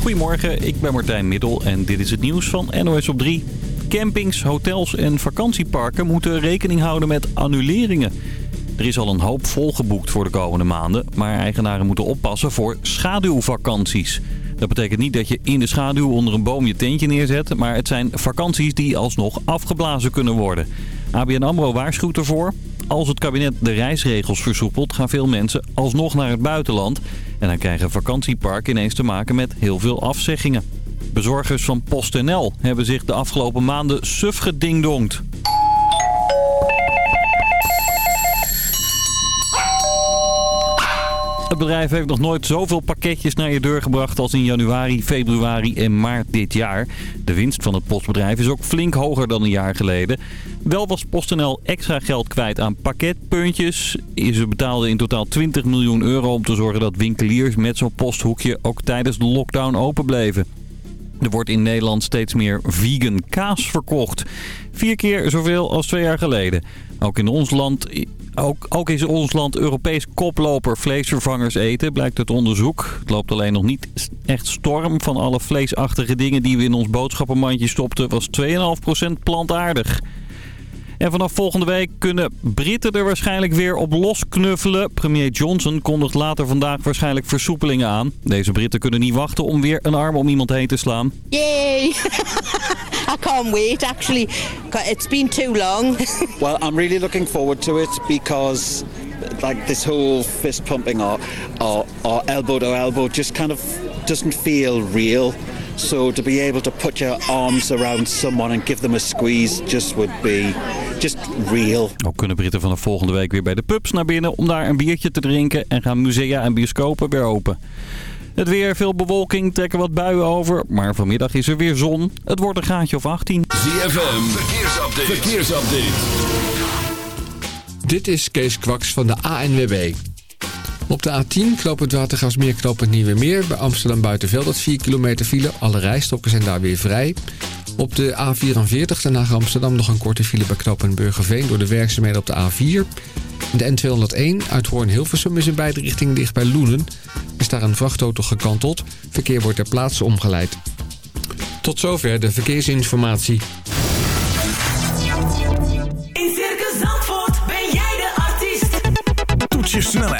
Goedemorgen, ik ben Martijn Middel en dit is het nieuws van NOS op 3. Campings, hotels en vakantieparken moeten rekening houden met annuleringen. Er is al een hoop volgeboekt voor de komende maanden, maar eigenaren moeten oppassen voor schaduwvakanties. Dat betekent niet dat je in de schaduw onder een boom je tentje neerzet, maar het zijn vakanties die alsnog afgeblazen kunnen worden. ABN AMRO waarschuwt ervoor. Als het kabinet de reisregels versoepelt, gaan veel mensen alsnog naar het buitenland. En dan krijgen vakantieparken ineens te maken met heel veel afzeggingen. Bezorgers van PostNL hebben zich de afgelopen maanden suf gedingdongd. Het bedrijf heeft nog nooit zoveel pakketjes naar je deur gebracht als in januari, februari en maart dit jaar. De winst van het postbedrijf is ook flink hoger dan een jaar geleden. Wel was PostNL extra geld kwijt aan pakketpuntjes. Ze betaalden in totaal 20 miljoen euro om te zorgen dat winkeliers met zo'n posthoekje ook tijdens de lockdown open bleven. Er wordt in Nederland steeds meer vegan kaas verkocht. Vier keer zoveel als twee jaar geleden. Ook in ons land, ook, ook is ons land Europees koploper vleesvervangers eten, blijkt uit onderzoek. Het loopt alleen nog niet echt storm. Van alle vleesachtige dingen die we in ons boodschappenmandje stopten, was 2,5% plantaardig. En vanaf volgende week kunnen Britten er waarschijnlijk weer op losknuffelen. Premier Johnson kondigt later vandaag waarschijnlijk versoepelingen aan. Deze Britten kunnen niet wachten om weer een arm om iemand heen te slaan. Yay! I can't wait, actually. It's been too long. well, I'm really looking forward to it because like this whole fist pumping or, or, or elbow to elbow just kind of doesn't feel real. So to be able to put your arms around someone and give them a squeeze just would be just real. Ook kunnen Britten vanaf volgende week weer bij de pubs naar binnen om daar een biertje te drinken en gaan musea en bioscopen weer open. Het weer, veel bewolking, trekken wat buien over. Maar vanmiddag is er weer zon. Het wordt een gaatje of 18. ZFM, verkeersupdate. verkeersupdate. Dit is Kees Kwaks van de ANWB. Op de A10 klopt het Watergasmeer knoop het Nieuwe Meer. Bij Amsterdam Buitenveld dat 4 kilometer file. Alle rijstokken zijn daar weer vrij. Op de A44 Den Haag Amsterdam nog een korte file bij knooppunt Burgerveen... door de werkzaamheden op de A4. De N201 uit Hoorn-Hilversum is in beide richtingen dicht bij Loenen. Is daar een vrachtauto gekanteld. Verkeer wordt ter plaatse omgeleid. Tot zover de verkeersinformatie. In Circus Zandvoort ben jij de artiest. Toets je snelheid,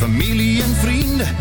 Familie en vrienden,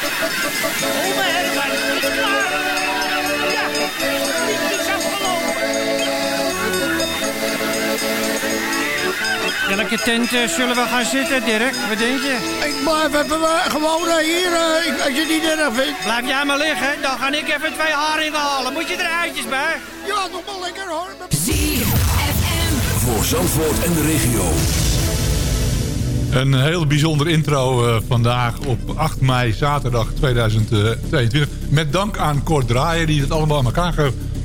Mijn Herman, het is klaar. Ja, het is afgelopen. Welke tent eh, zullen we gaan zitten, Dirk? Wat denk je? Ik blijf even eh, gewoon eh, hier, eh, ik- als je het niet erg vindt. Blijf jij maar liggen, dan ga ik even twee haringen halen. Moet je er eitjes bij? Ja, nog wel lekker hoor. Voor Zandvoort en de regio. Een heel bijzonder intro eh, vandaag op 8 mei, zaterdag 2022. Met dank aan Kort Draaier die het allemaal aan elkaar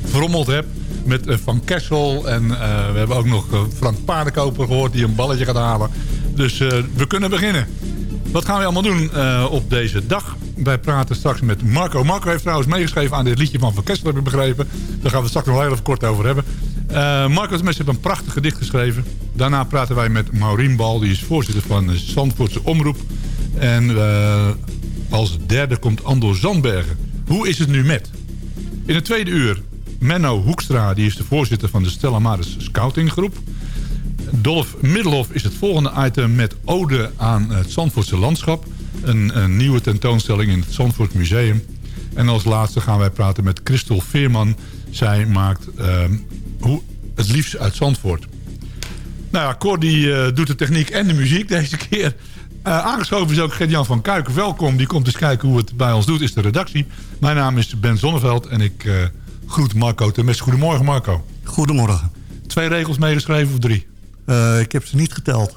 gefrommeld heeft. Met eh, Van Kessel en eh, we hebben ook nog eh, Frank Paardenkoper gehoord die een balletje gaat halen. Dus eh, we kunnen beginnen. Wat gaan we allemaal doen eh, op deze dag? Wij praten straks met Marco. Marco heeft trouwens meegeschreven aan dit liedje van Van Kessel, heb ik begrepen. Daar gaan we het straks nog heel even kort over hebben. Eh, Marco heeft een prachtig gedicht geschreven. Daarna praten wij met Maureen Bal, die is voorzitter van de Zandvoortse Omroep. En eh, als derde komt Andor Zandbergen. Hoe is het nu met? In het tweede uur Menno Hoekstra, die is de voorzitter van de Stella Maris Scoutinggroep. Dolf Middelhof is het volgende item met ode aan het Zandvoortse landschap. Een, een nieuwe tentoonstelling in het Zandvoort Museum. En als laatste gaan wij praten met Christel Veerman. Zij maakt ehm, hoe, het liefst uit Zandvoort. Nou ja, Cor die eh, doet de techniek en de muziek deze keer. Eh, aangeschoven is ook Gert-Jan van Kuiken. Welkom, die komt eens kijken hoe het bij ons doet, is de redactie. Mijn naam is Ben Zonneveld en ik eh, groet Marco Temes. Goedemorgen Marco. Goedemorgen. Twee regels meegeschreven of drie? Ik heb ze niet geteld.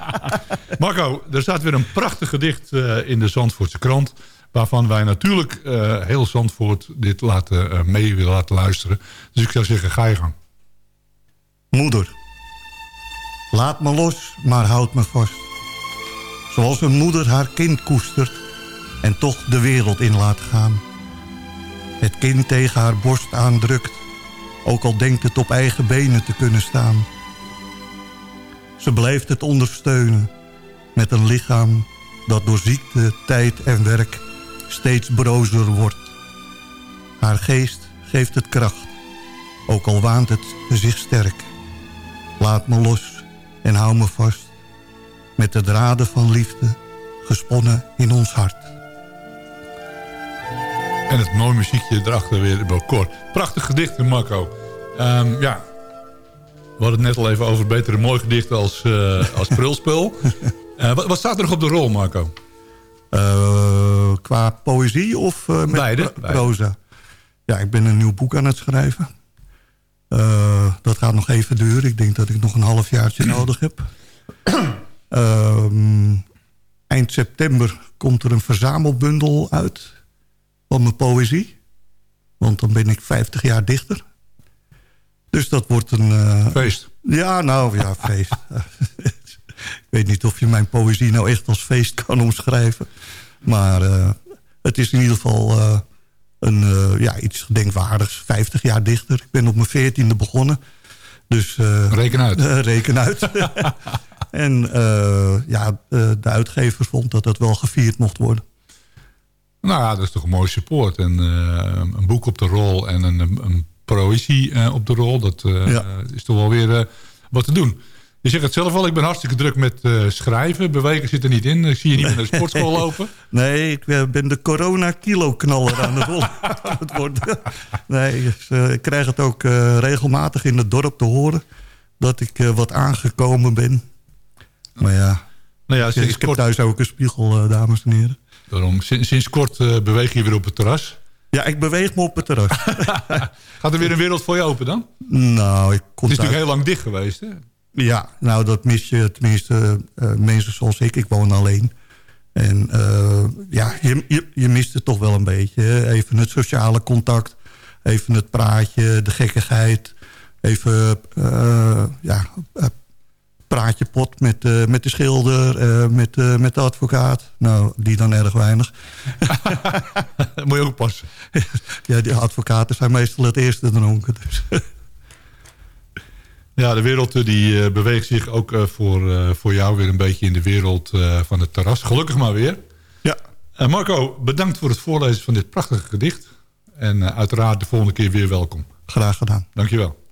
Marco, er staat weer een prachtig gedicht in de Zandvoortse krant... waarvan wij natuurlijk heel Zandvoort dit laten, mee willen laten luisteren. Dus ik zou zeggen, ga je gang. Moeder. Laat me los, maar houd me vast. Zoals een moeder haar kind koestert... en toch de wereld in laat gaan. Het kind tegen haar borst aandrukt... ook al denkt het op eigen benen te kunnen staan. Ze blijft het ondersteunen... met een lichaam dat door ziekte, tijd en werk... steeds brozer wordt. Haar geest geeft het kracht... ook al waant het zich sterk... Laat me los en hou me vast. Met de draden van liefde gesponnen in ons hart. En het mooie muziekje erachter weer koor. Prachtig gedicht, Marco. Ehm, ja, we hadden het net al even over betere mooi gedichten als, uh, als prulspul. Uh, wat, wat, staat er nog op de rol, Marco? Uh, qua poëzie of met beide, proza? Ja, ik ben een nieuw boek aan het schrijven. Dat gaat nog even duren. Ik denk dat ik nog een halfjaartje nodig heb. Ehm, eind september komt er een verzamelbundel uit van mijn poëzie. Want dan ben ik 50 jaar dichter. Dus dat wordt een... Uh, feest. Ja, nou ja, feest. ik weet niet of je mijn poëzie nou echt als feest kan omschrijven. Maar uh, het is in ieder geval uh, een, ja, iets gedenkwaardigs. 50 jaar dichter. Ik ben op mijn veertiende begonnen. Dus, reken uit. reken uit. en ja, de uitgever vond dat dat wel gevierd mocht worden. Nou ja, dat is toch een mooi support. En een boek op de rol en een, een proëzie op de rol. Dat is toch wel weer wat te doen. Je zegt het zelf al, ik ben hartstikke druk met schrijven. Bewegen zit er niet in. Ik zie je niet naar de sportschool lopen. Nee, ik ben de corona-kilo-knaller aan het, aan het. Nee, dus, ik krijg het ook regelmatig in het dorp te horen... dat ik wat aangekomen ben. Maar ja, nou ja sinds ik heb thuis ook een spiegel, dames en heren. Daarom, sinds, sinds kort beweeg je weer op het terras. Ja, ik beweeg me op het terras. Gaat er weer een wereld voor je open dan? Nou, ik kon Het is natuurlijk heel lang dicht geweest, hè? Ja, nou dat mis je tenminste uh, mensen zoals ik. Ik woon alleen. En uh, ja, je, je, je, mist het toch wel een beetje. Even het sociale contact. Even het praatje, de gekkigheid. Even uh, ja, praatje pot met, uh, met de schilder, uh, met, uh, met de advocaat. Nou, die dan erg weinig. Moet je ook passen. ja, die advocaten zijn meestal het eerste dronken. Dus. Ja, de wereld die beweegt zich ook voor, voor jou weer een beetje in de wereld van het terras. Gelukkig maar weer. Ja. Marco, bedankt voor het voorlezen van dit prachtige gedicht. En uiteraard de volgende keer weer welkom. Graag gedaan. Dankjewel.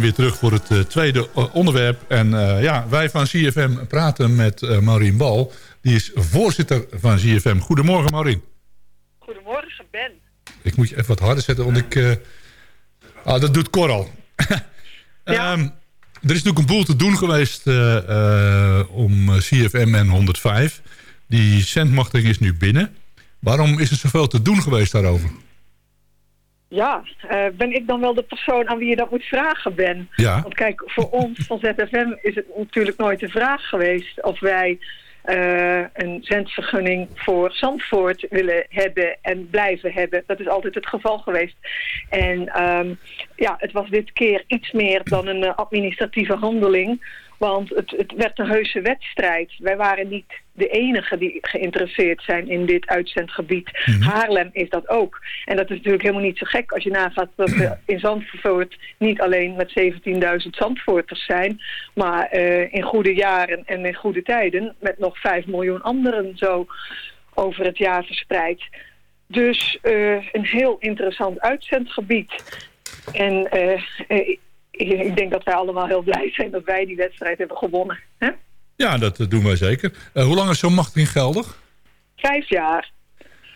Zijn weer terug voor het eh, tweede eh, onderwerp. En eh, ja, wij van CFM praten met uh, Maureen Bal. Die is voorzitter van CFM. Goedemorgen Maureen. Goedemorgen Ben. Ik moet je even wat harder zetten, want ik... Ah, dat doet Cor al. ja. um, er is natuurlijk een boel te doen geweest om CFM en 105. Die centmachtiging is nu binnen. Waarom is er zoveel te doen geweest daarover? Ja, uh, ben ik dan wel de persoon aan wie je dat moet vragen, Ben? Ja. Want kijk, voor ons van ZFM is het natuurlijk nooit de vraag geweest... of wij uh, een zendvergunning voor Zandvoort willen hebben en blijven hebben. Dat is altijd het geval geweest. En um, ja, het was dit keer iets meer dan een uh, administratieve handeling... Want het, het werd een heuse wedstrijd. Wij waren niet de enige die geïnteresseerd zijn in dit uitzendgebied. Mhm. Haarlem is dat ook. En dat is natuurlijk helemaal niet zo gek als je nagaat dat we in Zandvoort niet alleen met 17.000 Zandvoorters zijn, maar eh, in goede jaren en in goede tijden met nog 5 miljoen anderen zo over het jaar verspreid. Dus eh, een heel interessant uitzendgebied. En eh, ik denk dat wij allemaal heel blij zijn dat wij die wedstrijd hebben gewonnen. Hè? Ja, dat uh, doen wij zeker. Uh, hoe lang is zo'n machtiging geldig? Vijf jaar.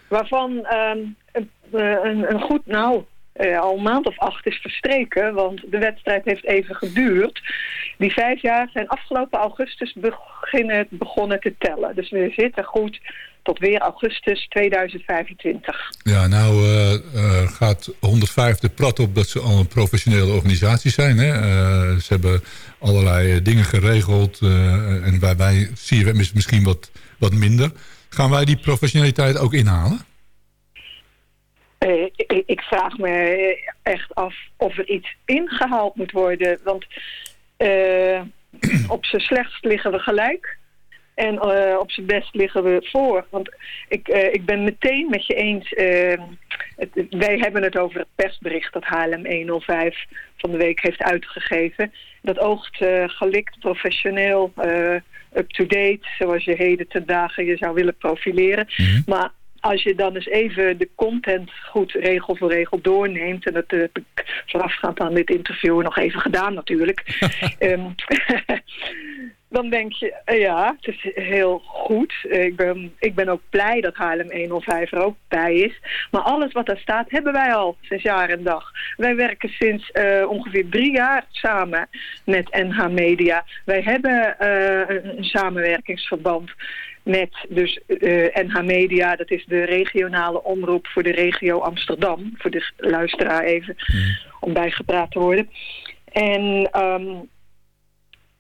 Waarvan um, een, een, een, goed, nou, uh, al een maand of acht is verstreken. Want de wedstrijd heeft even geduurd. Die vijf jaar zijn afgelopen augustus beginnen, begonnen te tellen. Dus we zitten goed tot weer augustus 2025. Ja, nou uh, uh, gaat 105 de prat op dat ze al een professionele organisatie zijn. Hè? Ze hebben allerlei dingen geregeld. en waarbij CFM is misschien wat, wat minder. Gaan wij die professionaliteit ook inhalen? Ik, ik, vraag me echt af of er iets ingehaald moet worden. Want op z'n slechtst liggen we gelijk. En uh, op zijn best liggen we voor. Want ik, ik ben meteen met je eens. Het, wij hebben het over het persbericht dat HLM 105 van de week heeft uitgegeven. Dat oogt gelikt, professioneel, up-to-date. Zoals je heden ten dagen je zou willen profileren. Mhm. Mm -hmm. Maar als je dan eens even de content goed regel voor regel doorneemt... en dat heb ik voorafgaand aan dit interview nog even gedaan natuurlijk... um, dan denk je, uh, ja, het is heel goed. Uh, ik, ben, ik ben ook blij dat Haarlem 105 er ook bij is. Maar alles wat daar staat, hebben wij al sinds jaar en dag. Wij werken sinds uh, ongeveer drie jaar samen met NH Media. Wij hebben een samenwerkingsverband met dus NH Media. Dat is de regionale omroep voor de regio Amsterdam. Voor de luisteraar even, mm. om bijgepraat te worden. En... Um,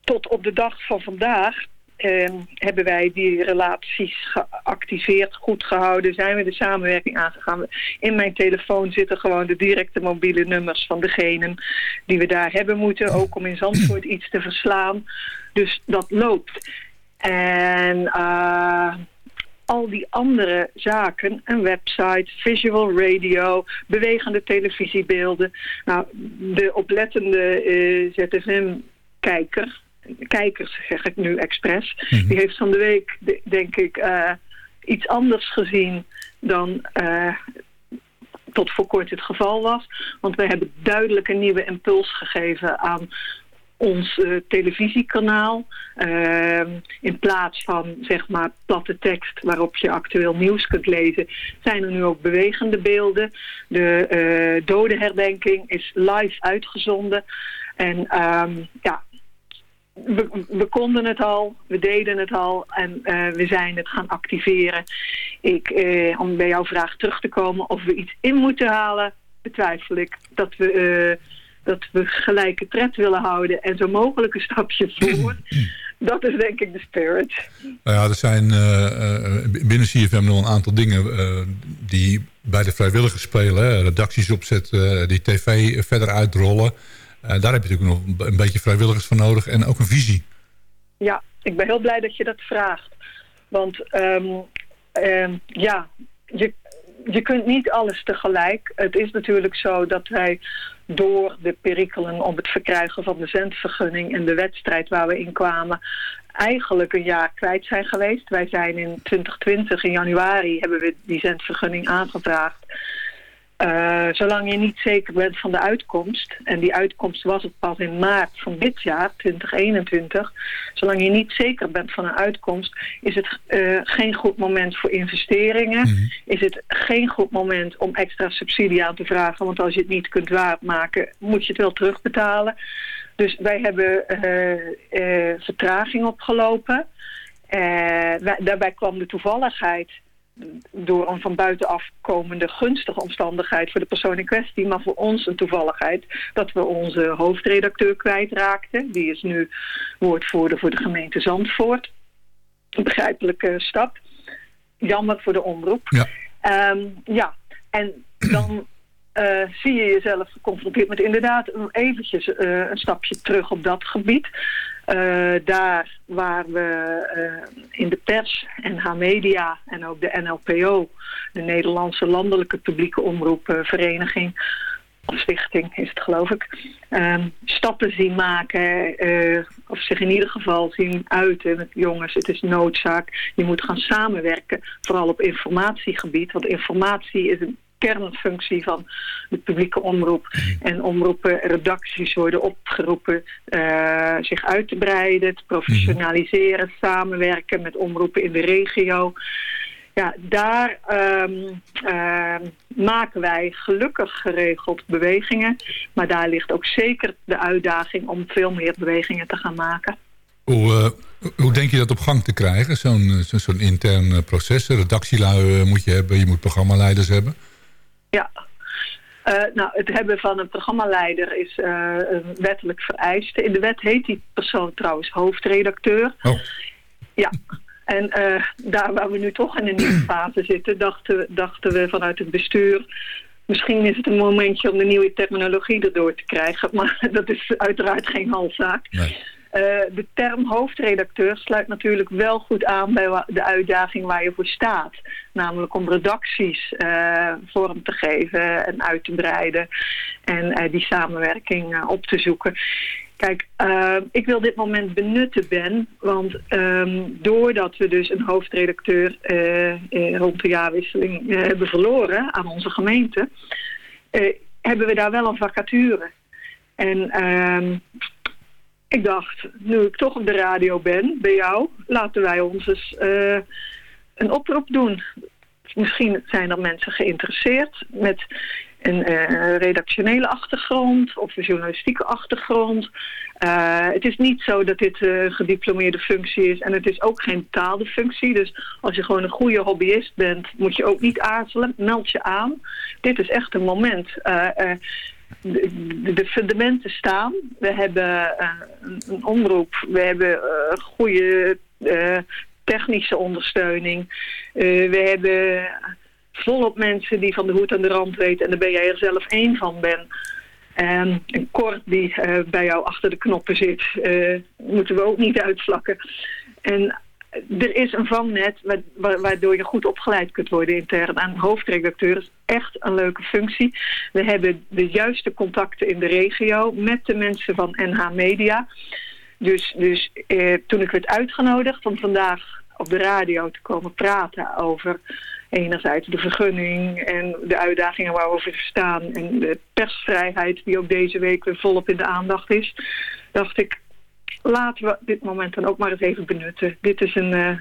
tot op de dag van vandaag eh, hebben wij die relaties geactiveerd, goed gehouden. Zijn we de samenwerking aangegaan. In mijn telefoon zitten gewoon de directe mobiele nummers van degenen die we daar hebben moeten. Ook om in Zandvoort iets te verslaan. Dus dat loopt. En uh, al die andere zaken, een website, visual radio, bewegende televisiebeelden. Nou, de oplettende uh, ZFM-kijker kijkers, zeg ik nu expres. Mm -hmm. Die heeft van de week, denk ik, uh, iets anders gezien dan uh, tot voor kort het geval was. Want wij hebben duidelijk een nieuwe impuls gegeven aan ons uh, televisiekanaal. in plaats van, zeg maar, platte tekst waarop je actueel nieuws kunt lezen... zijn er nu ook bewegende beelden. De dodenherdenking is live uitgezonden. En um, ja, we, konden het al, we deden het al en uh, we zijn het gaan activeren. Ik, uh, om bij jouw vraag terug te komen of we iets in moeten halen, betwijfel ik dat we, uh, dat we gelijke tred willen houden en zo mogelijk een stapje voor. dat is denk ik de spirit. Nou ja, er zijn binnen CFM nog een aantal dingen die bij de vrijwilligers spelen. Hè? Redacties opzetten, die tv verder uitrollen. Daar heb je natuurlijk nog een beetje vrijwilligers voor nodig en ook een visie. Ja, ik ben heel blij dat je dat vraagt. Want um, um, ja, je, je kunt niet alles tegelijk. Het is natuurlijk zo dat wij door de perikelen om het verkrijgen van de zendvergunning en de wedstrijd waar we in kwamen, eigenlijk een jaar kwijt zijn geweest. Wij zijn in 2020, in januari, hebben we die zendvergunning aangevraagd. Eh, zolang je niet zeker bent van de uitkomst, en die uitkomst was het pas in maart van dit jaar, 2021, zolang je niet zeker bent van een uitkomst, is het eh, geen goed moment voor investeringen. Is het geen goed moment om extra subsidie aan te vragen, want als je het niet kunt waarmaken, moet je het wel terugbetalen. Dus wij hebben eh, vertraging opgelopen. daarbij kwam de toevalligheid door een van buitenaf komende gunstige omstandigheid voor de persoon in kwestie, maar voor ons een toevalligheid dat we onze hoofdredacteur kwijtraakten. Die is nu woordvoerder voor de gemeente Zandvoort. Een begrijpelijke stap. Jammer voor de omroep. Ja, ehm, ja. en dan uh, zie je jezelf geconfronteerd met inderdaad eventjes uh, een stapje terug op dat gebied. Uh, daar waar we in de pers, NH Media en ook de NLPO, de Nederlandse Landelijke Publieke Omroepvereniging, of stichting is het geloof ik, ehm, stappen zien maken of zich in ieder geval zien uiten. Met jongens, het is noodzaak, je moet gaan samenwerken, vooral op informatiegebied, want informatie is een kernfunctie van de publieke omroep. En omroepen, redacties worden opgeroepen uh, zich uit te breiden, te professionaliseren, samenwerken met omroepen in de regio. Ja, daar um, uh, maken wij gelukkig geregeld bewegingen. Maar daar ligt ook zeker de uitdaging om veel meer bewegingen te gaan maken. Hoe, uh, hoe denk je dat op gang te krijgen? Zo'n zo'n intern proces. Redactielui moet je hebben, je moet programmaleiders hebben. Ja. Uh, nou, het hebben van een programmaleider is uh, een wettelijk vereiste. In de wet heet die persoon trouwens hoofdredacteur. Oh. Ja. En uh, daar waar we nu toch in een nieuwe fase zitten, dachten, dachten we vanuit het bestuur... Misschien is het een momentje om de nieuwe terminologie erdoor te krijgen. Maar dat is uiteraard geen halszaak. Nee. Uh, de term hoofdredacteur sluit natuurlijk wel goed aan bij de uitdaging waar je voor staat. Namelijk om redacties uh, vorm te geven en uit te breiden en uh, die samenwerking op te zoeken. Kijk, ik wil dit moment benutten, Ben, want um, doordat we dus een hoofdredacteur rond de jaarwisseling hebben verloren aan onze gemeente, hebben we daar wel een vacature. En ehm, ik dacht, nu ik toch op de radio ben, bij jou, laten wij ons eens uh, een oproep doen. Misschien zijn er mensen geïnteresseerd met een uh, redactionele achtergrond of een journalistieke achtergrond. Uh, het is niet zo dat dit een gediplomeerde functie is en het is ook geen betaalde functie. Dus als je gewoon een goede hobbyist bent, moet je ook niet aarzelen. Meld je aan. Dit is echt een moment de, fundamenten staan. We hebben uh, een omroep, we hebben uh, goede uh, technische ondersteuning. we hebben volop mensen die van de hoed aan de rand weten en daar ben jij er zelf één van ben. En een kort die bij jou achter de knoppen zit, moeten we ook niet uitvlakken. En er is een vangnet waardoor je goed opgeleid kunt worden intern. En hoofdredacteur is echt een leuke functie. We hebben de juiste contacten in de regio met de mensen van NH Media. Dus, dus eh, toen ik werd uitgenodigd om vandaag op de radio te komen praten over enerzijds de vergunning en de uitdagingen waar we staan en de persvrijheid die ook deze week weer volop in de aandacht is, dacht ik, laten we dit moment dan ook maar eens even benutten. Dit is een, uh,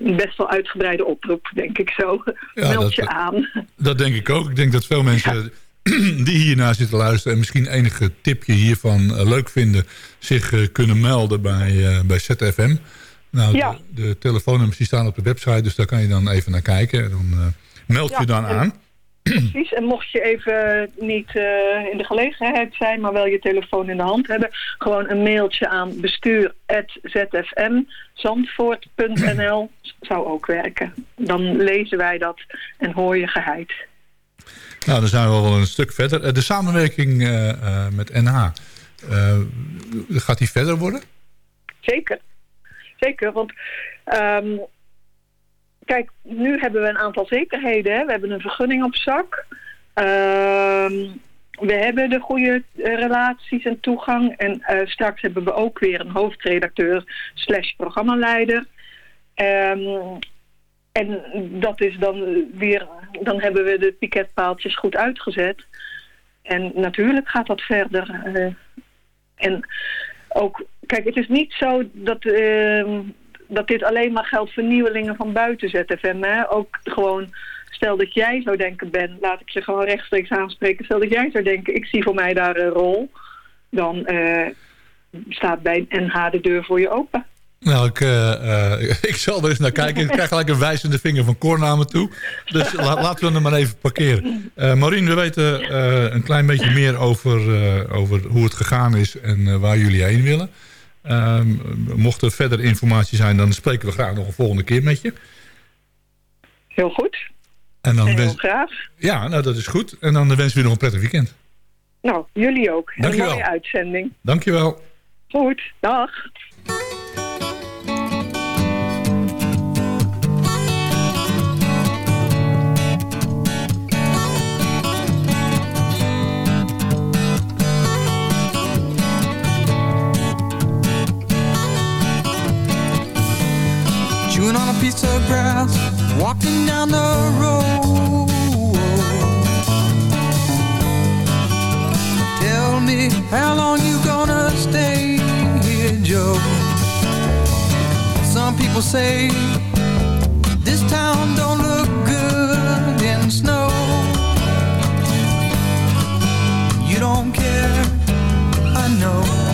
een best wel uitgebreide oproep, denk ik zo. Ja, Meld je aan. Dat denk ik ook. Ik denk dat veel mensen die hiernaar zitten luisteren... en misschien enige tipje hiervan uh, leuk vinden... zich uh, kunnen melden bij, bij ZFM. Nou, ja. de, de, telefoonnummers die staan op de website... dus daar kan je dan even naar kijken. En dan meld je dan aan. Precies, en mocht je even niet uh, in de gelegenheid zijn, maar wel je telefoon in de hand hebben, gewoon een mailtje aan bestuur.zfmzandvoort.nl zou ook werken. Dan lezen wij dat en hoor je geheid. Nou, dan zijn we wel een stuk verder. Eh, de samenwerking uh, met NH, gaat die verder worden? Zeker. Zeker, want um, kijk, nu hebben we een aantal zekerheden. We hebben een vergunning op zak. Ehm, we hebben de goede eh, relaties en toegang. En uh, straks hebben we ook weer een hoofdredacteur slash programmaleider. Um, en dat is dan weer, dan hebben we de piketpaaltjes goed uitgezet. En natuurlijk gaat dat verder. eh. en ook, kijk, het is niet zo dat, ehm, dat dit alleen maar geldt voor nieuwelingen van buiten ZFM. Hè? Ook gewoon, stel dat jij zou denken, Ben, laat ik je gewoon rechtstreeks aanspreken. Stel dat jij zou denken, ik zie voor mij daar een rol. Dan eh, staat bij NH de deur voor je open. Nou, ik, eh, eh, ik zal er eens naar kijken. Ik krijg gelijk een wijzende vinger van Cor me toe. Dus la- laten we hem maar even parkeren. Eh Maureen, we weten een klein beetje meer over, over hoe het gegaan is en waar jullie heen willen. Ehm, mocht er verder informatie zijn, dan spreken we graag nog een volgende keer met je. Heel goed. En dan Heel wens- graag. Ja, nou dat is goed. En dan wensen we je nog een prettig weekend. Nou, jullie ook. Een Dankjewel. mooie uitzending. Dankjewel. Goed, dag. Piece of grass, walking down the road. Tell me how long you gonna stay here, Joe. Some people say this town don't look good in snow. You don't care, I know.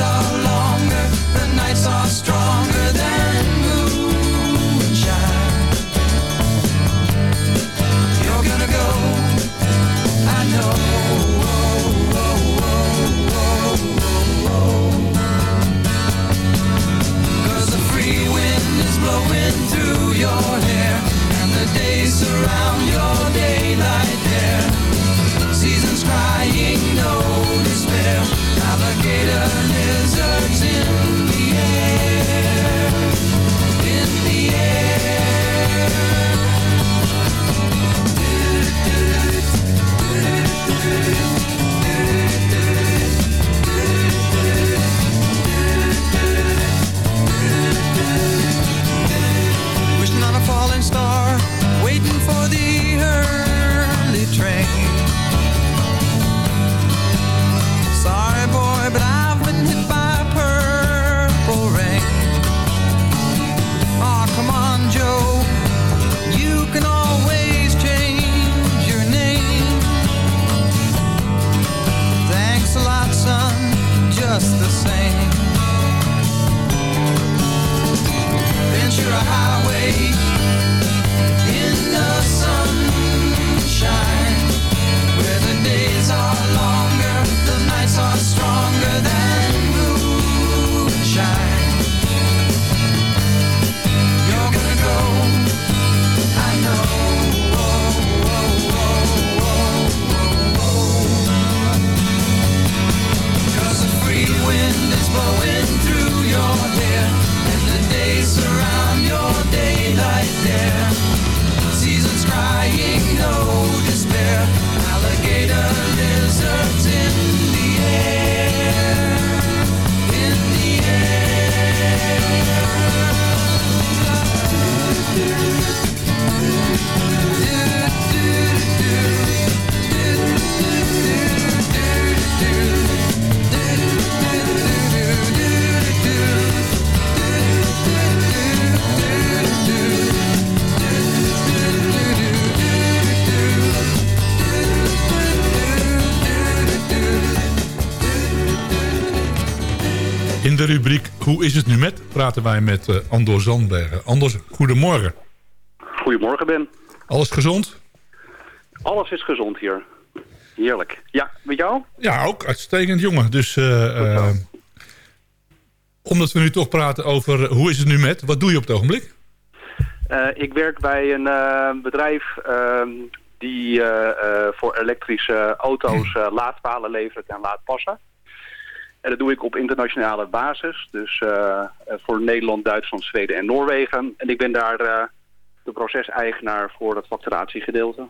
Are longer, the nights are stronger than moonshine. You're gonna go, I know. Cause the free wind is blowing through your hair And the days surround your daylight there Seasons crying, no despair Alligator in Hoe is het nu met? praten wij met eh, Andor Zandbergen. Anders, goedemorgen. Goedemorgen, Ben. Alles gezond? Alles is gezond hier. Heerlijk. Ja, met jou? Ja, ook uitstekend, jongen. Dus eh, omdat we nu toch praten over hoe is het nu met? Wat doe je op het ogenblik? Ik werk bij een bedrijf ehm, die voor elektrische auto's eh, laadpalen levert en laadpassen. En dat doe ik op internationale basis. Dus eh, eh, voor Nederland, Duitsland, Zweden en Noorwegen. En ik ben daar eh, de proceseigenaar voor het facturatiegedeelte.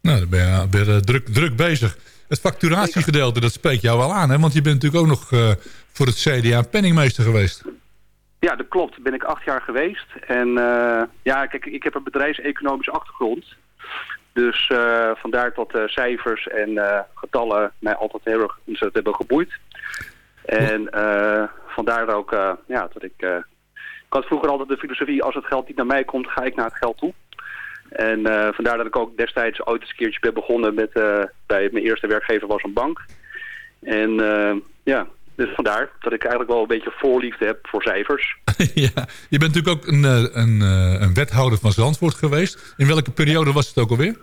Nou, dan ben je, ben je druk, druk bezig. Het facturatiegedeelte, dat spreekt jou wel aan, hè? Want je bent natuurlijk ook nog eh, voor het CDA penningmeester geweest. Ja, dat klopt. Ben ik acht jaar geweest. En eh, ja, kijk, ik heb een bedrijfseconomische achtergrond. Dus eh, vandaar dat eh, cijfers en eh, getallen mij altijd heel erg hebben geboeid. En eh, vandaar ook eh, ja, dat ik... eh, ik had vroeger altijd de filosofie, als het geld niet naar mij komt, ga ik naar het geld toe. En vandaar dat ik ook destijds ooit eens een keertje ben begonnen met... bij mijn eerste werkgever was een bank. En ja, dus vandaar dat ik eigenlijk wel een beetje voorliefde heb voor cijfers. ja, je bent natuurlijk ook een, een, een wethouder van Zandvoort geweest. In welke periode was het ook alweer?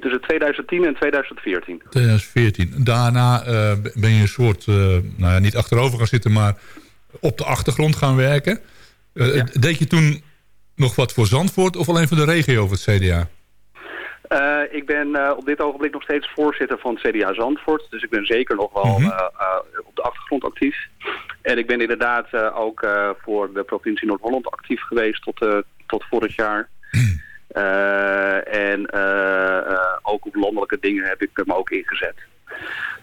Tussen 2010 en 2014. 2014. Daarna eh, ben je een soort, eh, nou ja, niet achterover gaan zitten, maar op de achtergrond gaan werken. Eh, Deed je toen nog wat voor Zandvoort of alleen voor de regio of het CDA? Ik ben op dit ogenblik nog steeds voorzitter van het CDA Zandvoort. Dus ik ben zeker nog wel Mhm. op de achtergrond actief. En ik ben inderdaad ook voor de provincie Noord-Holland actief geweest tot, tot vorig jaar. en eh, eh, ook op landelijke dingen heb ik me ook ingezet.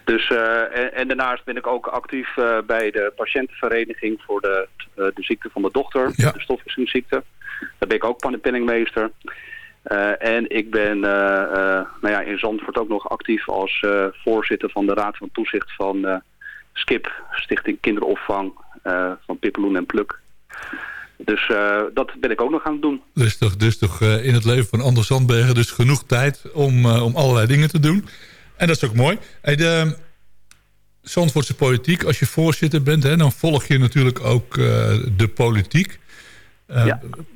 Dus, eh, en, en daarnaast ben ik ook actief eh, bij de patiëntenvereniging voor de, eh, de ziekte van de dochter, de stofwisselingsziekte. Daar ben ik ook penningmeester. Eh, en ik ben eh, eh, nou ja, in Zandvoort ook nog actief als eh, voorzitter van de Raad van Toezicht van eh, SKIP, Stichting Kinderopvang eh, van Pippeloen en Pluk. Dus eh, dat ben ik ook nog aan het doen. Dus toch, dus toch eh, in het leven van Anders Zandbergen dus genoeg tijd om, eh, om allerlei dingen te doen. En dat is ook mooi. Hey, de Zandvoortse politiek, als je voorzitter bent, hè, dan volg je natuurlijk ook de politiek.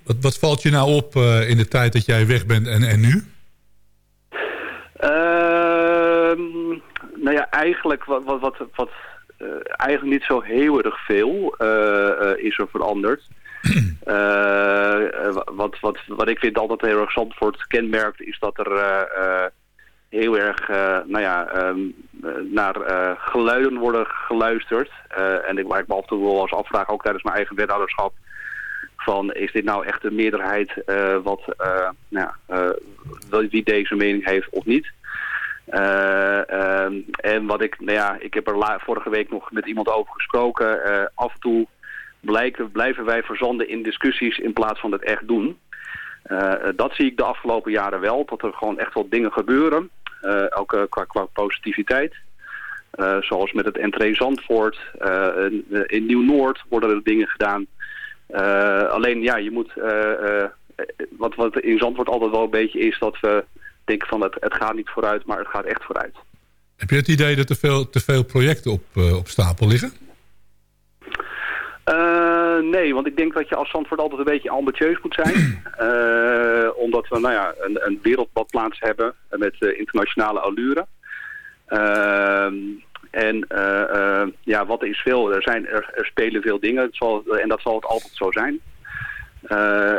Wat, wat valt je nou op in de tijd dat jij weg bent en, en nu? Ehm, nou ja, eigenlijk wat, wat, wat, wat eigenlijk niet zo heel erg veel is er veranderd. Eh, eh, wat, wat, wat ik vind altijd heel erg Zandvoort kenmerkt is dat er eh, heel erg nou ja, ehm, eh, naar geluiden worden geluisterd. En ik, waar ik me af en toe wel eens afvraag, ook tijdens mijn eigen wethouderschap, van is dit nou echt de meerderheid wat, nou, wie deze mening heeft of niet. Eh, ehm, en wat ik, nou ja, ik heb er vorige week nog met iemand over gesproken. Af en toe blijven wij verzanden in discussies in plaats van het echt doen. Eh, dat zie ik de afgelopen jaren wel, dat er gewoon echt wel dingen gebeuren. eh, ook eh, qua, qua positiviteit. Eh, zoals met het entree Zandvoort. eh, in, Nieuw-Noord worden er dingen gedaan. Eh, alleen ja, je moet... eh, eh, wat, wat in Zandvoort altijd wel een beetje is dat we denken van het, het gaat niet vooruit, maar het gaat echt vooruit. Heb je het idee dat er veel, te veel projecten op, eh, op stapel liggen? Eh, nee, want ik denk dat je als Zandvoort altijd een beetje ambitieus moet zijn. Eh, omdat we nou ja, een, een wereldbadplaats hebben met eh, internationale allure. Ehm, en ja, wat is veel? Er, zijn, er, er spelen veel dingen het zal, en dat zal het altijd zo zijn.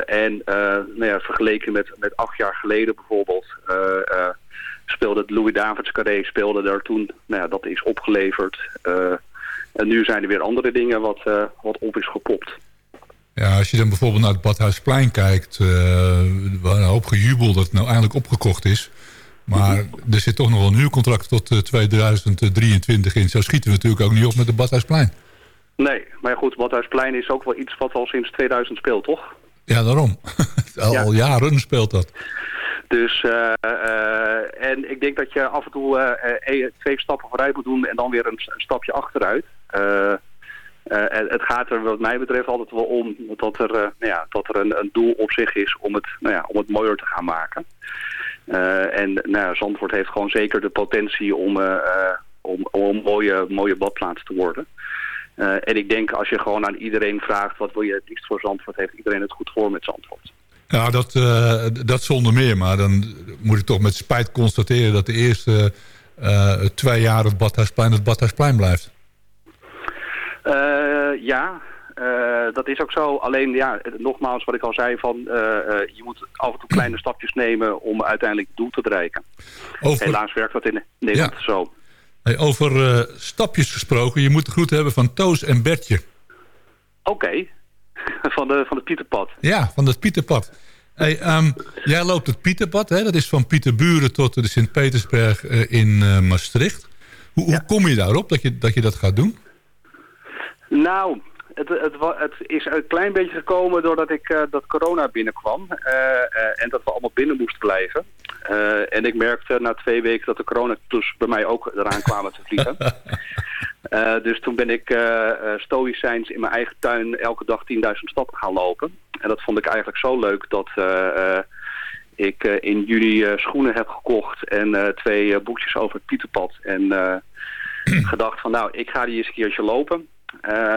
En nou ja, vergeleken met, met acht jaar geleden bijvoorbeeld... speelde het Louis Davids Carré speelde daar toen. Nou ja, dat is opgeleverd. Eh, en nu zijn er weer andere dingen wat, eh, wat op is gepopt. Ja, als je dan bijvoorbeeld naar het Badhuisplein kijkt... eh waar een hoop gejubel dat het nou eindelijk opgekocht is. Maar er zit toch nog wel een huurcontract tot eh, 2023 in. Zo schieten we natuurlijk ook niet op met het Badhuisplein. Nee, maar goed, Badhuisplein is ook wel iets wat al sinds 2000 speelt, toch? Ja, daarom. al, al jaren speelt dat. Dus, eh, eh, en ik denk dat je af en toe eh, eh, twee stappen vooruit moet doen en dan weer een, stapje achteruit. Het gaat er wat mij betreft altijd wel om dat er, nou ja, dat er een, een doel op zich is om het, nou ja, om het mooier te gaan maken. En nou Zandvoort heeft gewoon zeker de potentie om, om, om een mooie, mooie badplaats te worden. En ik denk als je gewoon aan iedereen vraagt wat wil je het liefst voor Zandvoort, heeft iedereen het goed voor met Zandvoort. Ja, dat, eh, dat zonder meer. Maar dan moet ik toch met spijt constateren... dat de eerste eh, twee jaar het Badhuisplein het Badhuisplein blijft. Eh, ja, dat is ook zo. Alleen, ja, nogmaals wat ik al zei, van, je moet af en toe kleine stapjes nemen om uiteindelijk het doel te bereiken. Over- Helaas werkt dat in Nederland zo. Hey, over stapjes gesproken. Je moet de groet hebben van Toos en Bertje. Oké, van, de, van de Pieterpad. Ja, van het Pieterpad. Hey, ehm, jij loopt het Pieterpad, hè? dat is van Pieterburen tot de Sint-Petersberg eh, in eh, Maastricht. Hoe, hoe kom je daarop dat je, dat je dat gaat doen? Nou, het, het, het is een klein beetje gekomen doordat ik eh, dat corona binnenkwam. eh, eh, en dat we allemaal binnen moesten blijven. Eh, en ik merkte na twee weken dat de corona dus bij mij ook eraan kwamen te vliegen. Eh, dus toen ben ik eh, stoïcijns in mijn eigen tuin elke dag 10.000 stappen gaan lopen. En dat vond ik eigenlijk zo leuk dat ik in juli eh, schoenen heb gekocht en twee boekjes over het Pieterpad. En gedacht van nou, ik ga die eens een keertje lopen.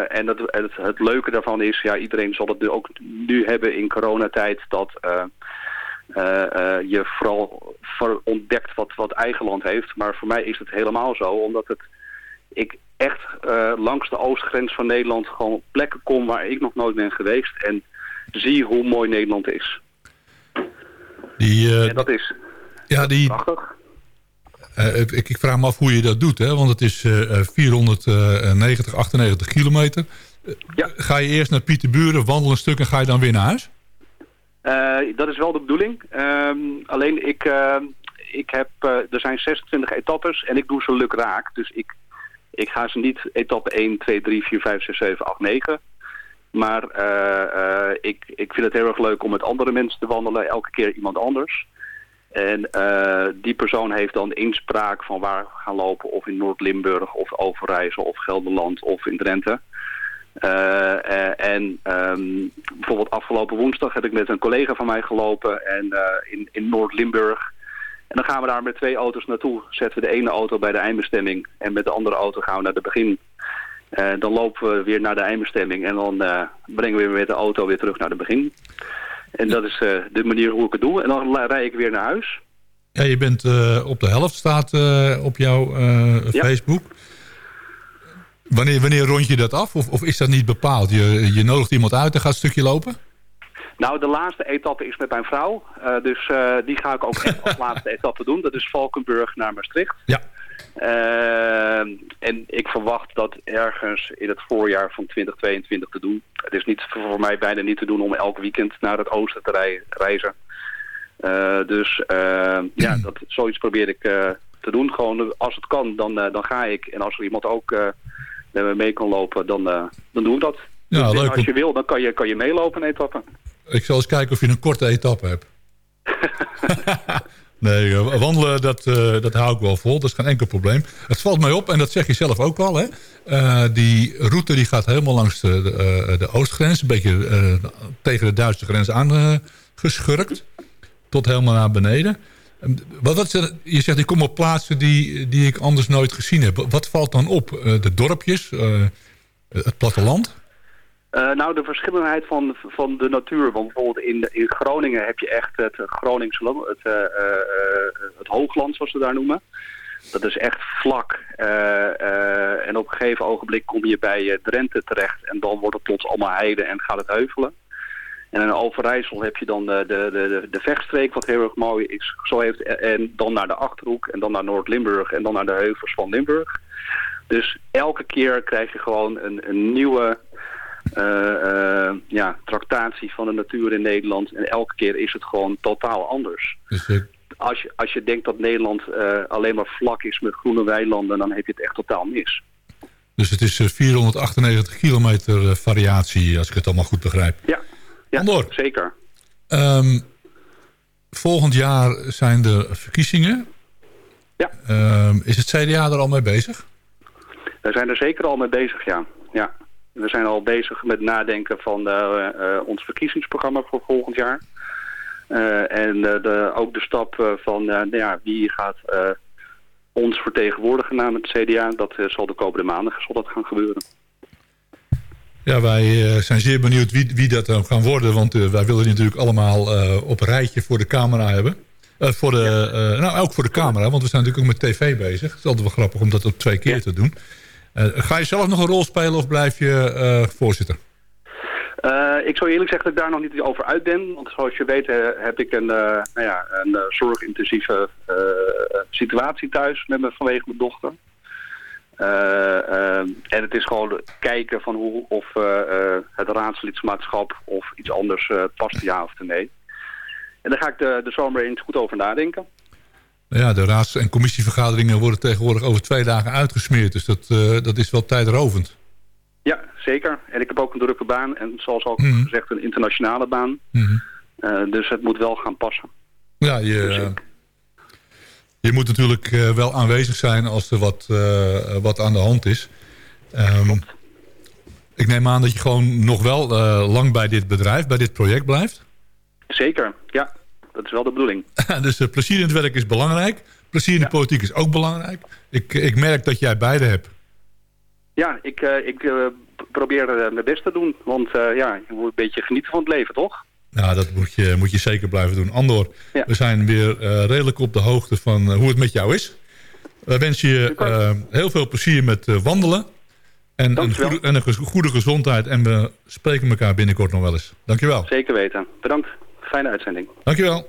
En dat, het, het leuke daarvan is, ja, iedereen zal het nu ook nu hebben in coronatijd, dat je vooral voor ontdekt wat, wat eigen land heeft. Maar voor mij is het helemaal zo, omdat het, ik echt eh, langs de oostgrens van Nederland gewoon op plekken kom waar ik nog nooit ben geweest. En zie hoe mooi Nederland is. Die, eh, En dat is ja, die, prachtig. eh, ik, ik vraag me af hoe je dat doet, hè? want het is eh, eh, 490, 98 kilometer. Ga je eerst naar Pieterburen, wandelen een stuk en ga je dan weer naar huis? Dat is wel de bedoeling. Ehm, alleen ik, ik heb, er zijn 26 etappes en ik doe ze lukraak. Dus ik, ik ga ze niet etappe 1, 2, 3, 4, 5, 6, 7, 8, 9. Maar eh, eh, ik, ik vind het heel erg leuk om met andere mensen te wandelen. Elke keer iemand anders. En eh, die persoon heeft dan inspraak van waar we gaan lopen. Of in Noord-Limburg, of Overijssel, of Gelderland, of in Drenthe. En ehm, bijvoorbeeld afgelopen woensdag heb ik met een collega van mij gelopen en, in, in Noord-Limburg. En dan gaan we daar met twee auto's naartoe. Zetten we de ene auto bij de eindbestemming en met de andere auto gaan we naar de begin. Eh, dan lopen we weer naar de eindbestemming en dan eh, brengen we weer met de auto weer terug naar de begin. En dat is eh, de manier hoe ik het doe. En dan rij ik weer naar huis. Ja, je bent op de helft, staat op jouw Facebook. Wanneer, wanneer rond je dat af? Of, of is dat niet bepaald? Je, je nodigt iemand uit en gaat een stukje lopen? Nou, de laatste etappe is met mijn vrouw. Eh, dus eh, die ga ik ook echt als laatste etappe doen. Dat is Valkenburg naar Maastricht. Ja. Eh, en ik verwacht dat ergens in het voorjaar van 2022 te doen. Het is niet voor mij bijna niet te doen om elk weekend naar het oosten te rei- reizen. Dus ja, dat, zoiets probeer ik te doen. Gewoon als het kan, dan, dan ga ik. En als er iemand ook met me mee kan lopen, dan, dan doe ik dat. Ja, Dus leuk. als je wil, dan kan je, kan je meelopen een etappe. Ik zal eens kijken of je een korte etappe hebt. nee, eh, wandelen, dat, eh, dat hou ik wel vol. Dat is geen enkel probleem. Het valt mij op, en dat zeg je zelf ook wel. Hè? Eh, die route die gaat helemaal langs de, de, de oostgrens. Een beetje tegen de Duitse grens aangeschurkt. tot helemaal naar beneden. En Wat, wat, je zegt, ik kom op plaatsen die, die ik anders nooit gezien heb. Wat valt dan op? De dorpjes? Het platteland? Eh, nou, de verschillenheid van, van de natuur. Want bijvoorbeeld in, in Groningen heb je echt het Groningse het, eh, eh, het hoogland zoals ze daar noemen. Dat is echt vlak. En op een gegeven ogenblik kom je bij Drenthe terecht. En dan wordt het plots allemaal heide en gaat het heuvelen. En in Overijssel heb je dan de, de, de, de vechtstreek wat heel erg mooi is. Zo heeft, en dan naar de Achterhoek en dan naar Noord-Limburg en dan naar de heuvels van Limburg. Dus elke keer krijg je gewoon een, een nieuwe ja, tractatie van de natuur in Nederland. En elke keer is het gewoon totaal anders. Dus eh, Als je, als je denkt dat Nederland eh, alleen maar vlak is met groene weilanden, dan heb je het echt totaal mis. Dus het is eh, 498 kilometer eh, variatie, als ik het allemaal goed begrijp. Ja, ja Andor. zeker. Ehm, volgend jaar zijn er verkiezingen. Ja. Ehm, is het CDA er al mee bezig? We zijn er zeker al mee bezig, ja. ja. We zijn al bezig met nadenken van eh, eh, ons verkiezingsprogramma voor volgend jaar. Eh, en de, ook de stap van nou ja, wie gaat ons vertegenwoordigen namens het CDA. Dat zal de komende maanden zal dat gaan gebeuren. Ja, wij zijn zeer benieuwd wie, wie dat dan gaan worden. Want wij willen die natuurlijk allemaal op een rijtje voor de camera hebben. Voor de, nou, ook voor de camera, want we zijn natuurlijk ook met tv bezig. Het is altijd wel grappig om dat op twee keer te doen. Eh, ga je zelf nog een rol spelen of blijf je eh, voorzitter? Eh, ik zou eerlijk zeggen dat ik daar nog niet over uit ben. Want zoals je weet heb ik een, nou ja, een zorgintensieve situatie thuis met me, vanwege mijn dochter. En het is gewoon kijken van hoe, of het raadslidmaatschap of iets anders past ja of nee. En daar ga ik de, de zomer eens goed over nadenken. Ja, de raads- en commissievergaderingen worden tegenwoordig over twee dagen uitgesmeerd. Dus dat, eh, dat is wel tijdrovend. Ja, zeker. En ik heb ook een drukke baan. En zoals al Mhm. gezegd, een internationale baan. Mhm. Eh, dus het moet wel gaan passen. Ja, je, je moet natuurlijk eh, wel aanwezig zijn als er wat, wat aan de hand is. Ehm, ik neem aan dat je gewoon nog wel lang bij dit bedrijf, bij dit project blijft. Zeker, ja. Dat is wel de bedoeling. dus eh, plezier in het werk is belangrijk. Plezier in de politiek is ook belangrijk. Ik, ik merk dat jij beide hebt. Ja, ik, eh, ik eh, probeer eh, mijn best te doen. Want eh, ja, je moet een beetje genieten van het leven, toch? Nou, dat moet je, moet je zeker blijven doen. Andor, we zijn weer eh, redelijk op de hoogte van eh, hoe het met jou is. We wensen je eh, heel veel plezier met eh, wandelen. En een, goede, en een goede gezondheid. En we spreken elkaar binnenkort nog wel eens. Dankjewel. Zeker weten. Bedankt. Fijne uitzending. Dankjewel.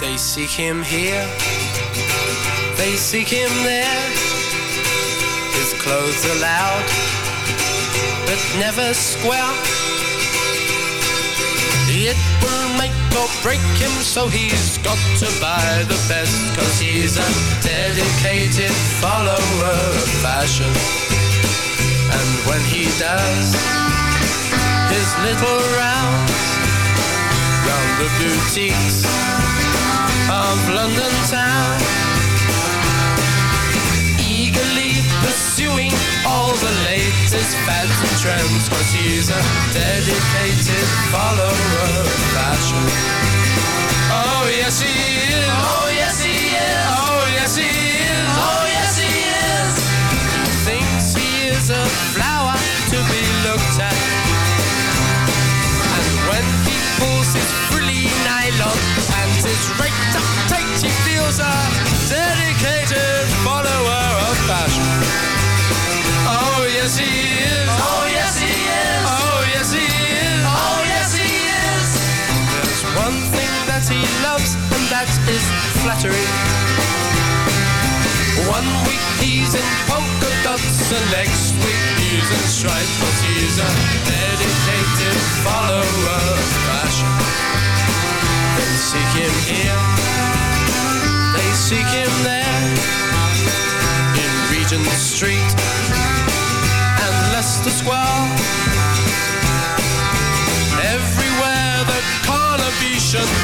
They seek him here, they seek him there. His clothes are loud, but never square. It will make or break him, so he's got to buy the best. Cause he's a dedicated follower of fashion. And when he does his little rounds round the boutiques of London town. Pursuing all the latest fads and trends, cause he's a dedicated follower of fashion. Oh yes he is. Oh yes he is. Oh yes he is. Oh yes he is. Thinks he is a flower to be looked at. And when he pulls his frilly nylon and his raked up tight, he feels a flattery. One week he's in polka dots, and next week he's in stripes, but he's a dedicated follower of fashion. They seek him here, they seek him there, in Regent Street and Leicester Square. Everywhere the Carnation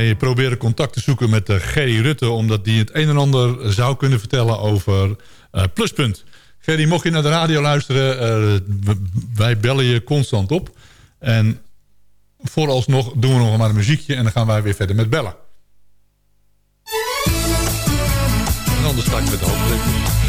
Wij proberen contact te zoeken met uh, Gerry Rutte... omdat die het een en ander zou kunnen vertellen over eh, Pluspunt. Gerry, mocht je naar de radio luisteren... eh, wij bellen je constant op. En vooralsnog doen we nog maar een muziekje... en dan gaan wij weer verder met bellen. En anders ik met de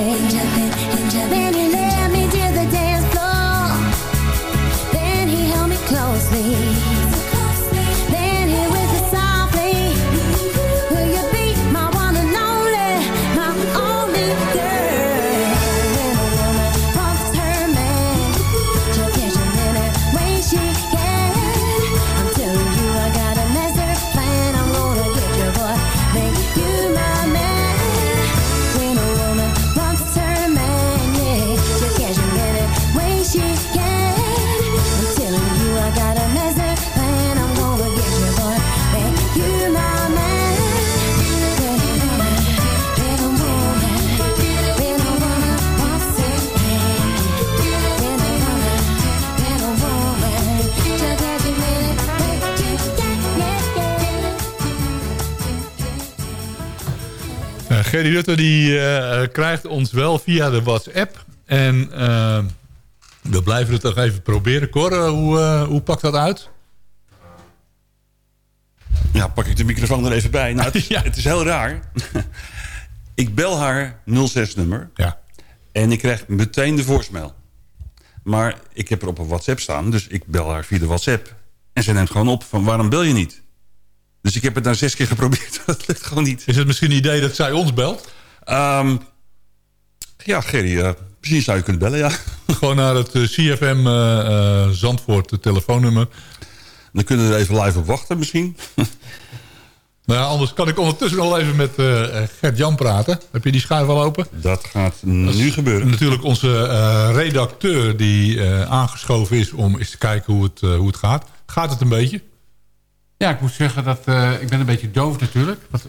ince ben, ince benim Gerry Rutte die, eh, krijgt ons wel via de WhatsApp. En eh, we blijven het toch even proberen. Cor, eh, hoe, hoe pakt dat uit? Ja, pak ik de microfoon er even bij. Nou, het, is, het is heel raar. ik bel haar 06-nummer. Ja. En ik krijg meteen de voicemail. Maar ik heb er op een WhatsApp staan. Dus ik bel haar via de WhatsApp. En ze neemt gewoon op van waarom bel je niet? Dus ik heb het nou zes keer geprobeerd. Dat lukt gewoon niet. Is het misschien een idee dat zij ons belt? Ehm, ja, Gerry. eh, misschien zou je kunnen bellen, ja. Gewoon naar het eh, CFM eh, Zandvoort telefoonnummer. Dan kunnen we er even live op wachten misschien. Nou ja, anders kan ik ondertussen al even met Gert-Jan praten. Heb je die schuif al open? Dat gaat nu gebeuren. Natuurlijk onze redacteur die aangeschoven is om eens te kijken hoe het, hoe het gaat. Gaat het een beetje? Ja, ik moet zeggen dat eh, ik ben een beetje doof natuurlijk. Wat,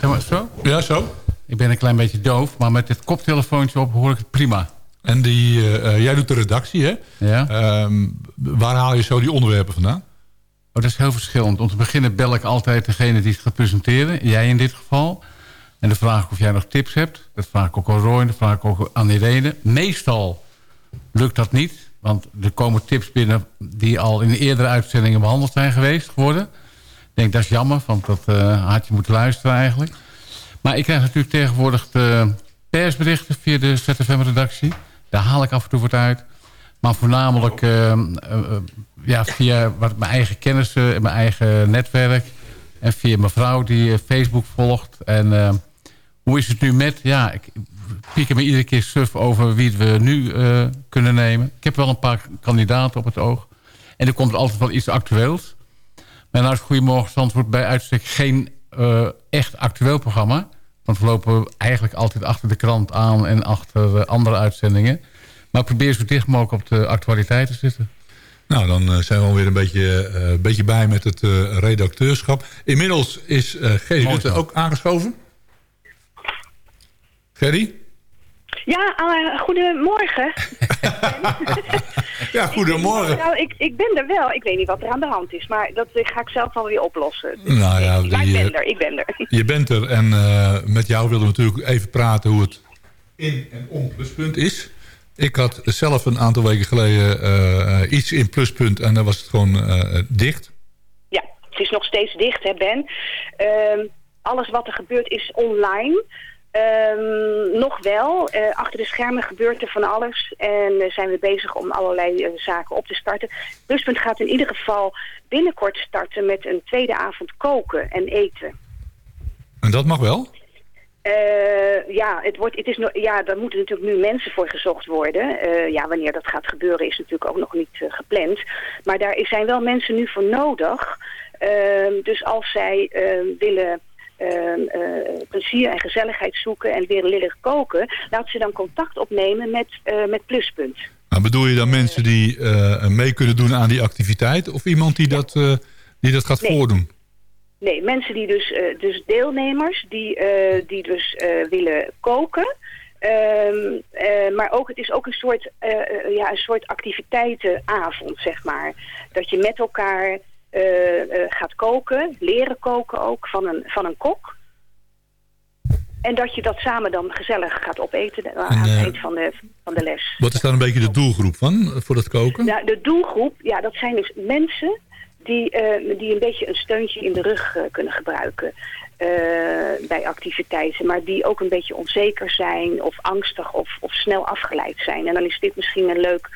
eh, zo? Ja, zo. Ik ben een klein beetje doof, maar met dit koptelefoontje op hoor ik het prima. En die, eh, jij doet de redactie, hè? Ja. Ehm, waar haal je zo die onderwerpen vandaan? Oh, dat is heel verschillend. Om te beginnen bel ik altijd degene die het gaat presenteren. Jij in dit geval. En dan vraag ik of jij nog tips hebt. Dat vraag ik ook aan Roy. Dat vraag ik ook aan Irene. Meestal lukt dat niet. Want er komen tips binnen die al in eerdere uitzendingen behandeld zijn geweest geworden. Ik denk dat is jammer, want dat eh, had je moeten luisteren eigenlijk. Maar ik krijg natuurlijk tegenwoordig de persberichten via de ZFM-redactie. Daar haal ik af en toe wat uit. Maar voornamelijk eh, eh, ja, via wat mijn eigen kennissen en mijn eigen netwerk. En via mijn vrouw die Facebook volgt. En hoe is het nu met? Ja, ik pieken me iedere keer suf over wie we nu eh, kunnen nemen. Ik heb wel een paar kandidaten op het oog. En er komt altijd wel iets actueels. Maar nou is Goedemorgen Zandvoort bij uitstek geen eh, echt actueel programma. Want we lopen eigenlijk altijd achter de krant aan en achter eh, andere uitzendingen. Maar probeer zo dicht mogelijk op de actualiteit te zitten. Nou, dan zijn we alweer een beetje, een beetje bij met het redacteurschap. Inmiddels is eh Gerry Rutte ook aangeschoven. Gerry? Ja, eh, goedemorgen. Ja, goedemorgen. Nou, ik, ik ben er wel. Ik weet niet wat er aan de hand is, maar dat eh, ga ik zelf wel weer oplossen. Dus, Nou ja, maar ik ben eh, er, ik ben er. Je bent er en met jou willen we natuurlijk even praten hoe het in en om pluspunt is. Ik had zelf een aantal weken geleden iets in pluspunt en dan was het gewoon dicht. Ja, het is nog steeds dicht, hè Ben. Ehm, alles wat er gebeurt is online. Ehm, nog wel. Eh, achter de schermen gebeurt er van alles. En eh, zijn we bezig om allerlei eh, zaken op te starten. Pluspunt gaat in ieder geval binnenkort starten met een tweede avond koken en eten. En dat mag wel? Ja, het wordt, het is no ja, daar moeten natuurlijk nu mensen voor gezocht worden. Ja, wanneer dat gaat gebeuren is natuurlijk ook nog niet gepland. Maar daar zijn wel mensen nu voor nodig. Ehm, dus als zij willen plezier en gezelligheid zoeken en willen leren koken... laten ze dan contact opnemen met, eh, met Pluspunt. Bedoel je dan mensen die eh, mee kunnen doen aan die activiteit? Of iemand die, dat, eh, die dat gaat Nee. voordoen? Nee, mensen die dus, eh, dus deelnemers die, eh, die dus eh, willen koken. Ehm, eh, maar ook, het is ook een soort, eh, eh, ja, een soort activiteitenavond, zeg maar. Dat je met elkaar eh, eh, gaat koken, leren koken ook, van een, van een kok. En dat je dat samen dan gezellig gaat opeten eh, aan het eh, eind van de, van de les. Wat is daar een beetje de doelgroep van, eh, voor dat koken? Nou, de doelgroep, ja, dat zijn dus mensen die, eh, die een beetje een steuntje in de rug eh, kunnen gebruiken eh, bij activiteiten. Maar die ook een beetje onzeker zijn of angstig of, of snel afgeleid zijn. En dan is dit misschien een, leuk,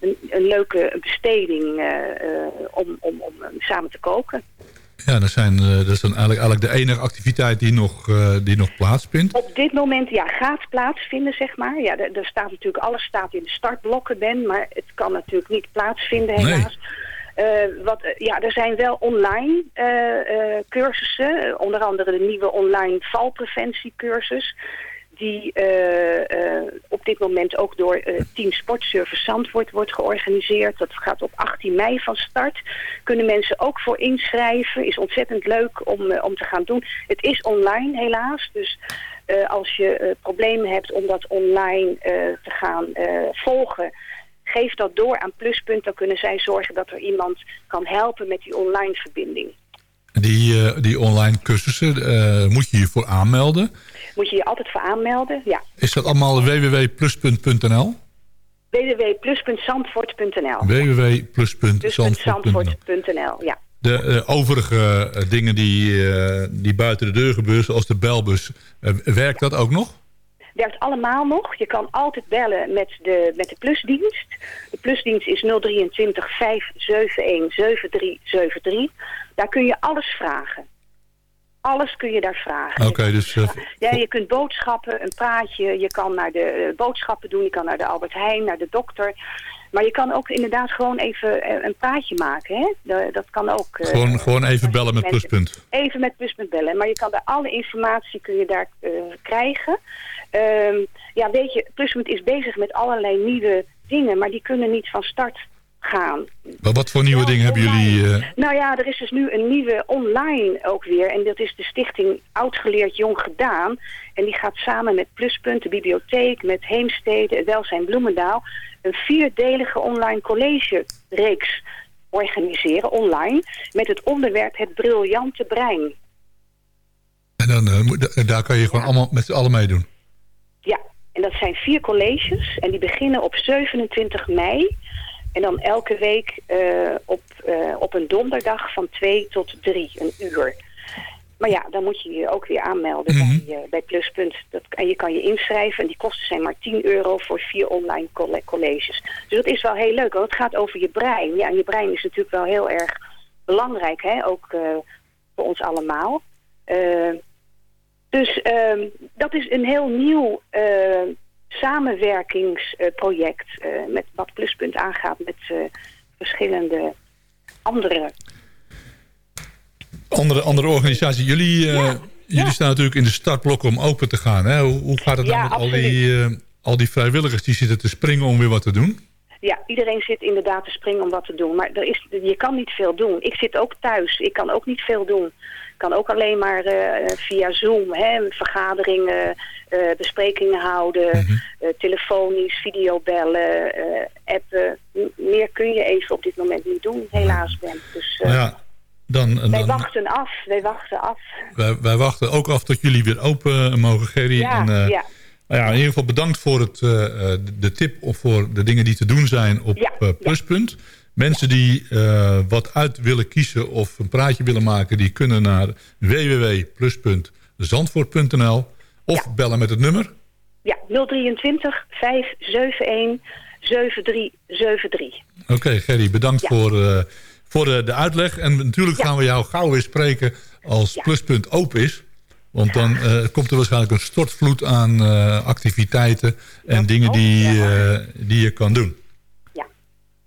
een, een leuke besteding eh, eh, om, om, om samen te koken. Ja, dat, zijn, dat is dan eigenlijk, eigenlijk de enige activiteit die nog, eh, die nog plaatsvindt. Op dit moment ja, gaat plaatsvinden, zeg maar. Ja, er, er staat natuurlijk, alles staat in de startblokken, Ben, maar het kan natuurlijk niet plaatsvinden, helaas. Eh, wat, eh, ja, er zijn wel online eh, cursussen, onder andere de nieuwe online valpreventiecursus, die op dit moment ook door Team Sportservice Zandvoort wordt georganiseerd. Dat gaat op 18 mei van start. Kunnen mensen ook voor inschrijven. Is ontzettend leuk om, om te gaan doen. Het is online helaas, dus als je problemen hebt om dat online te gaan volgen... Geef dat door aan Pluspunt, dan kunnen zij zorgen dat er iemand kan helpen met die online verbinding. Die, eh, die online cursussen, eh, moet je je voor aanmelden. Moet je je altijd voor aanmelden? Ja. Is dat allemaal www.plus.nl? www.plus.zandvoort.nl www.plus.zandvoort.nl Plus.zandvoort.nl, ja. De eh, overige dingen die, die buiten de deur gebeuren, zoals de belbus, werkt dat ook nog? Werkt allemaal nog. Je kan altijd bellen met de, met de plusdienst. De plusdienst is 023 571 7373. Daar kun je alles vragen. Alles kun je daar vragen. Oké, dus eh, Ja, je kunt boodschappen, een praatje. Je kan naar de eh, boodschappen doen. Je kan naar de Albert Heijn, naar de dokter. Maar je kan ook inderdaad gewoon even eh, een praatje maken. Hè? Da- dat kan ook. gewoon, gewoon even bellen met pluspunt. Even met Pluspunt bellen. Maar je kan daar alle informatie kun je daar krijgen. Ehm, ja, weet je, Pluspunt is bezig met allerlei nieuwe dingen. Maar die kunnen niet van start gaan. Maar wat voor nieuwe dingen hebben jullie... eh, Nou ja, er is dus nu een nieuwe online ook weer. En dat is de stichting Oud Geleerd Jong Gedaan. En die gaat samen met Pluspunt, de bibliotheek, met Heemstede, Welzijn Bloemendaal... een vierdelige online college-reeks organiseren, online... met het onderwerp Het Briljante Brein. en dan, en daar kan je gewoon allemaal met z'n allen meedoen. Ja, en dat zijn vier colleges en die beginnen op 27 mei. En dan elke week eh, op, eh, op een donderdag van 2 tot 3, een uur. Maar ja, dan moet je je ook weer aanmelden bij, eh, bij Pluspunt. Dat, en je kan je inschrijven en die kosten zijn maar 10 euro voor vier online colle- colleges. Dus dat is wel heel leuk, want het gaat over je brein. Ja, en je brein is natuurlijk wel heel erg belangrijk, hè? ook voor ons allemaal. Dus ehm, dat is een heel nieuw eh, samenwerkingsproject eh, met wat Pluspunt aangaat met eh, verschillende andere. Andere, andere organisaties. Jullie, jullie staan natuurlijk in de startblokken om open te gaan. Hè? Hoe, hoe gaat het Ja, nou met al die, al die vrijwilligers die zitten te springen om weer wat te doen? Ja, iedereen zit inderdaad te springen om wat te doen. Maar er is, je kan niet veel doen. Ik zit ook thuis. Ik kan ook niet veel doen. Kan ook alleen maar eh, via Zoom, hè, vergaderingen, eh, besprekingen houden, eh, telefonisch, videobellen, appen. Meer kun je even op dit moment niet doen, helaas Ben. Dus Nou ja, dan, wij dan, wachten af, wij wachten af. wij, wij wachten ook af tot jullie weer open mogen, Gerry. Ja, en, ja. Nou ja, in ieder geval bedankt voor het, de tip of voor de dingen die te doen zijn op Ja, Pluspunt. Mensen die eh, wat uit willen kiezen of een praatje willen maken... die kunnen naar www.plus.zandvoort.nl of bellen met het nummer. Ja, 023 571 7373. Oké, Gerry, bedankt Ja. voor, eh, voor de, de uitleg. En natuurlijk gaan we jou gauw weer spreken als Pluspunt open is. Want dan eh, komt er waarschijnlijk een stortvloed aan eh, activiteiten en dingen die, eh, die je kan doen.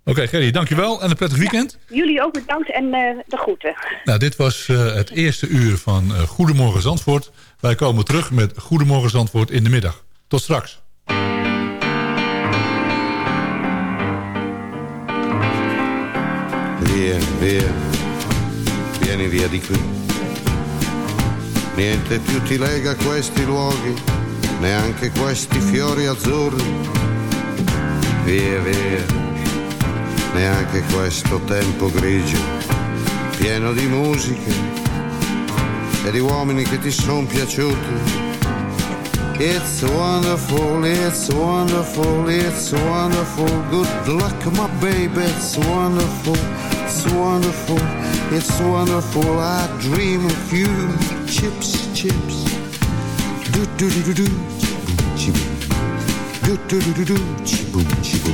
Oké, Gerry, dankjewel en een prettig weekend. Jullie ook bedankt en eh, de groeten. Nou, dit was eh, het eerste uur van eh, Goedemorgen Zandvoort. Wij komen terug met Goedemorgen Zandvoort in de middag. Tot straks. Via, via, vieni via di qui. Niente più ti lega questi luoghi, neanche questi fiori azzurri. Via, via, neanche questo tempo grigio, pieno di musiche e di uomini che ti sono piaciuti. It's wonderful, it's wonderful, it's wonderful. Good luck, my baby, it's wonderful, it's wonderful, it's wonderful. I dream of you, chips, chips. Do do do do do, chiboom, chiboom. Do do do do do, chiboom, chiboom,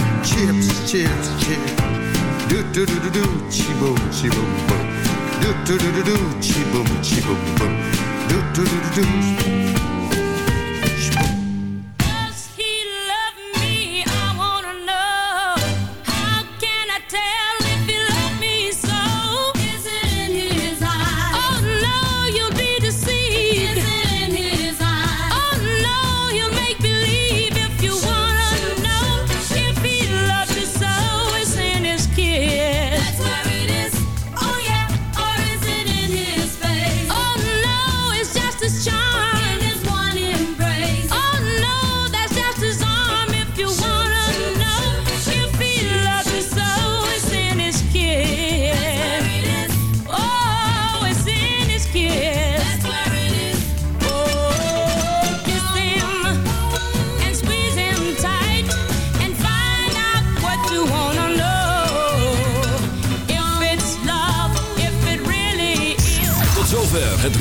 Chips, chips, chips. Do do do do do, chi boom, chi boom boom. Do do do do do, chi boom, chi. Do do do do do.